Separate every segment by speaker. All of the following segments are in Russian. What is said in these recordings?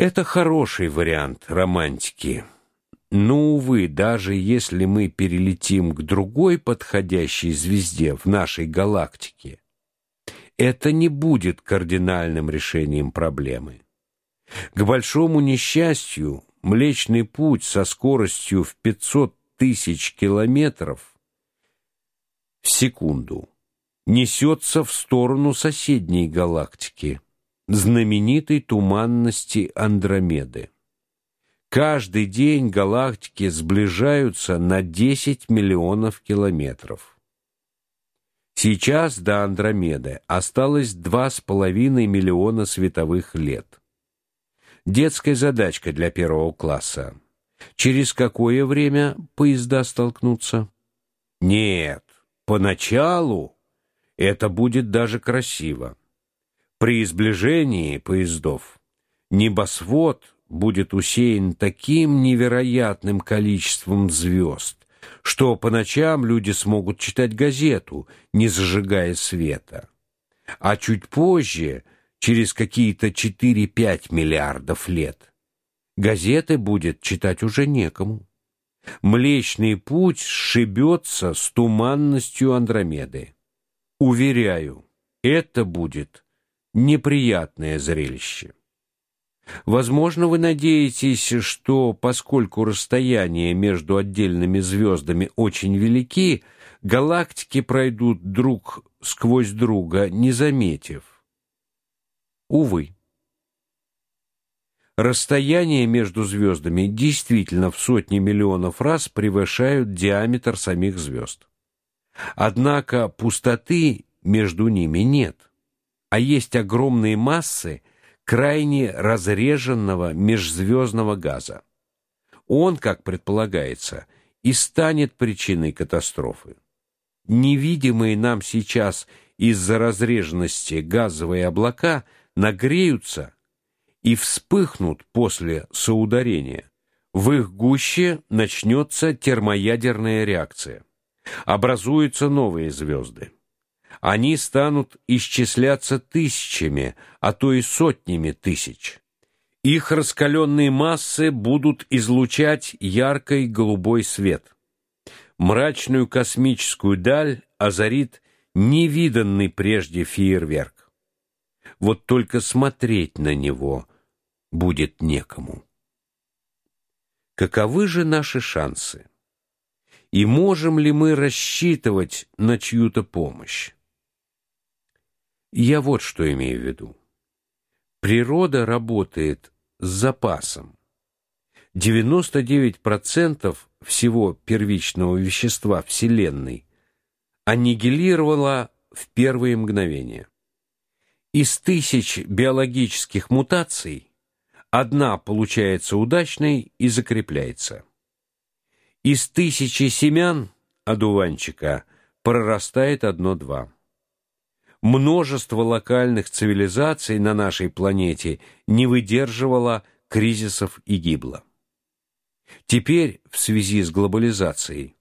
Speaker 1: Это хороший вариант романтики. Но увы, даже если мы перелетим к другой подходящей звезде в нашей галактике, это не будет кардинальным решением проблемы. К большому несчастью, Млечный путь со скоростью в 500 тысяч километров в секунду несется в сторону соседней галактики, знаменитой туманности Андромеды. Каждый день галактики сближаются на 10 миллионов километров. Сейчас до Андромеды осталось два с половиной миллиона световых лет. Детская задачка для первого класса. Через какое время поезда столкнутся? Нет, поначалу это будет даже красиво. При сближении поездов небосвод будет усеян таким невероятным количеством звезд, что по ночам люди смогут читать газету, не зажигая света. А чуть позже, через какие-то 4-5 миллиардов лет, газеты будет читать уже некому. Млечный путь сшибется с туманностью Андромеды. Уверяю, это будет неприятное зрелище. Возможно, вы надеетесь, что поскольку расстояния между отдельными звездами очень велики, галактики пройдут друг сквозь друга, не заметив. Увы. Расстояния между звездами действительно в сотни миллионов раз превышают диаметр самих звезд. Однако пустоты между ними нет, а есть огромные массы, крайне разреженного межзвездного газа. Он, как предполагается, и станет причиной катастрофы. Невидимые нам сейчас из-за разреженности газовые облака нагреются и вспыхнут после соударения. В их гуще начнется термоядерная реакция. Образуются новые звезды они станут исчисляться тысячами, а то и сотнями тысяч. Их раскаленные массы будут излучать яркий голубой свет. Мрачную космическую даль озарит невиданный прежде фейерверк. Вот только смотреть на него будет некому. Каковы же наши шансы? И можем ли мы рассчитывать на чью-то помощь? Я вот что имею в виду. Природа работает с запасом. 99% всего первичного вещества Вселенной аннигилировала в первые мгновения. Из тысяч биологических мутаций одна получается удачной и закрепляется. Из тысячи семян одуванчика прорастает одно-два множество локальных цивилизаций на нашей планете не выдерживало кризисов и гибло. Теперь, в связи с глобализацией,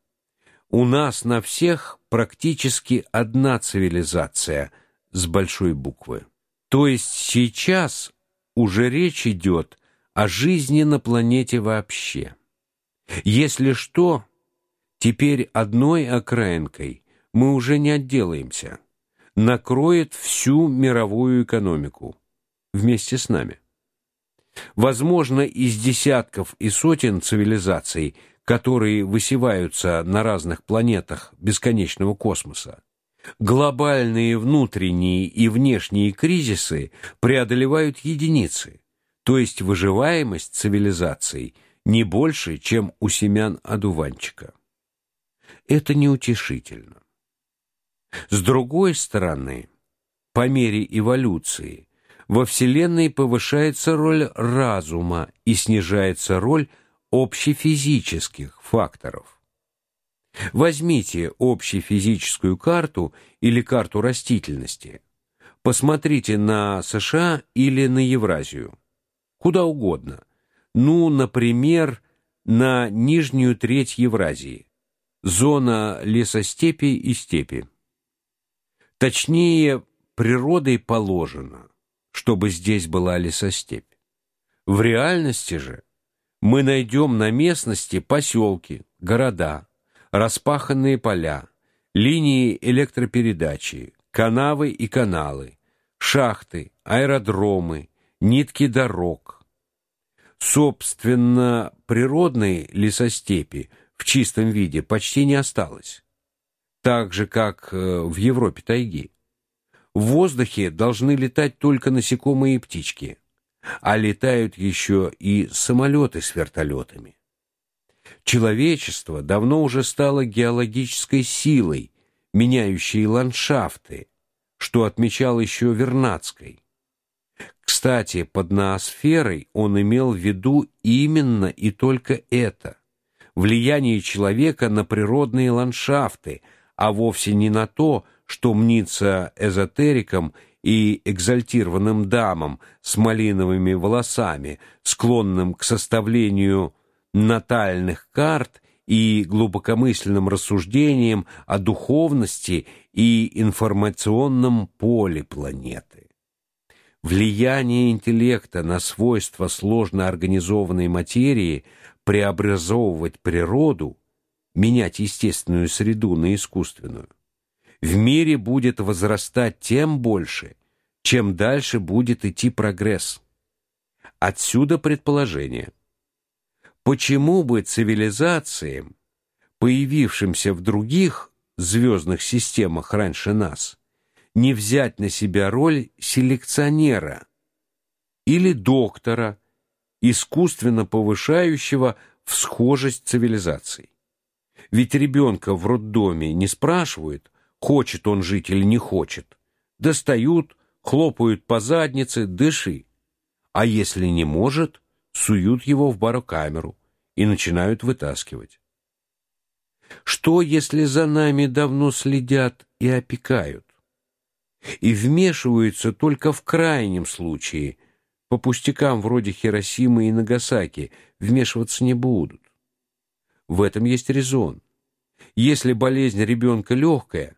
Speaker 1: у нас на всех практически одна цивилизация с большой буквы. То есть сейчас уже речь идет о жизни на планете вообще. Если что, теперь одной окраинкой мы уже не отделаемся накроет всю мировую экономику вместе с нами. Возможно, из десятков и сотен цивилизаций, которые высеваются на разных планетах бесконечного космоса, глобальные внутренние и внешние кризисы преодолевают единицы, то есть выживаемость цивилизаций не больше, чем у семян одуванчика. Это неутешительно. С другой стороны, по мере эволюции во Вселенной повышается роль разума и снижается роль общефизических факторов. Возьмите общефизическую карту или карту растительности. Посмотрите на США или на Евразию. Куда угодно. Ну, например, на нижнюю треть Евразии. Зона лесостепи и степи. Точнее, природой положено, чтобы здесь была лесостепь. В реальности же мы найдем на местности поселки, города, распаханные поля, линии электропередачи, канавы и каналы, шахты, аэродромы, нитки дорог. Собственно, природной лесостепи в чистом виде почти не осталось. Так же как э, в Европе тайги. В воздухе должны летать только насекомые и птички, а летают еще и самолеты с вертолетами. Человечество давно уже стало геологической силой, меняющей ландшафты, что отмечал еще Вернадский. Кстати, под ноосферой он имел в виду именно и только это влияние человека на природные ландшафты, а вовсе не на то, что мнится эзотериком и экзальтированным дамам с малиновыми волосами, склонным к составлению натальных карт и глубокомысленным рассуждениям о духовности и информационном поле планеты. Влияние интеллекта на свойства сложно организованной материи, преобразовывать природу, менять естественную среду на искусственную, в мире будет возрастать тем больше, чем дальше будет идти прогресс. Отсюда предположение – Почему бы цивилизациям, появившимся в других звездных системах раньше нас, не взять на себя роль селекционера или доктора, искусственно повышающего всхожесть цивилизаций? Ведь ребенка в роддоме не спрашивают, хочет он жить или не хочет. Достают, хлопают по заднице, дыши. А если не может, суют его в барокамеру и начинают вытаскивать. Что, если за нами давно следят и опекают? И вмешиваются только в крайнем случае, по пустякам вроде Хиросимы и Нагасаки, вмешиваться не будут. В этом есть резон. Если болезнь ребенка легкая,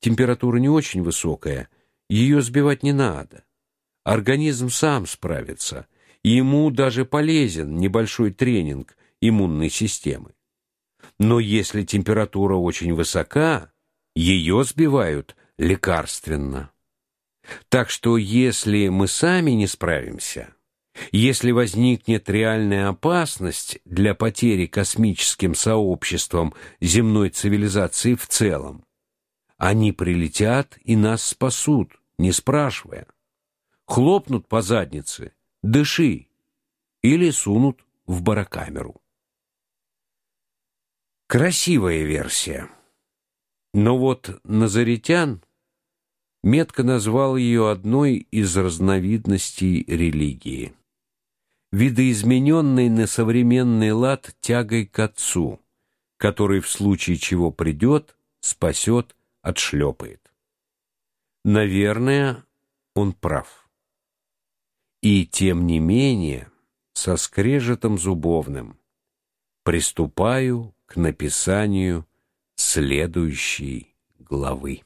Speaker 1: температура не очень высокая, ее сбивать не надо. Организм сам справится, и ему даже полезен небольшой тренинг, иммунной системы. Но если температура очень высока, ее сбивают лекарственно. Так что если мы сами не справимся, если возникнет реальная опасность для потери космическим сообществом земной цивилизации в целом, они прилетят и нас спасут, не спрашивая. Хлопнут по заднице, дыши, или сунут в барокамеру. Красивая версия. Но вот Назаретян метко назвал ее одной из разновидностей религии, видоизмененной на современный лад тягой к отцу, который в случае чего придет, спасет, отшлепает. Наверное, он прав. И тем не менее, со скрежетом зубовным приступаю к написанию следующей главы.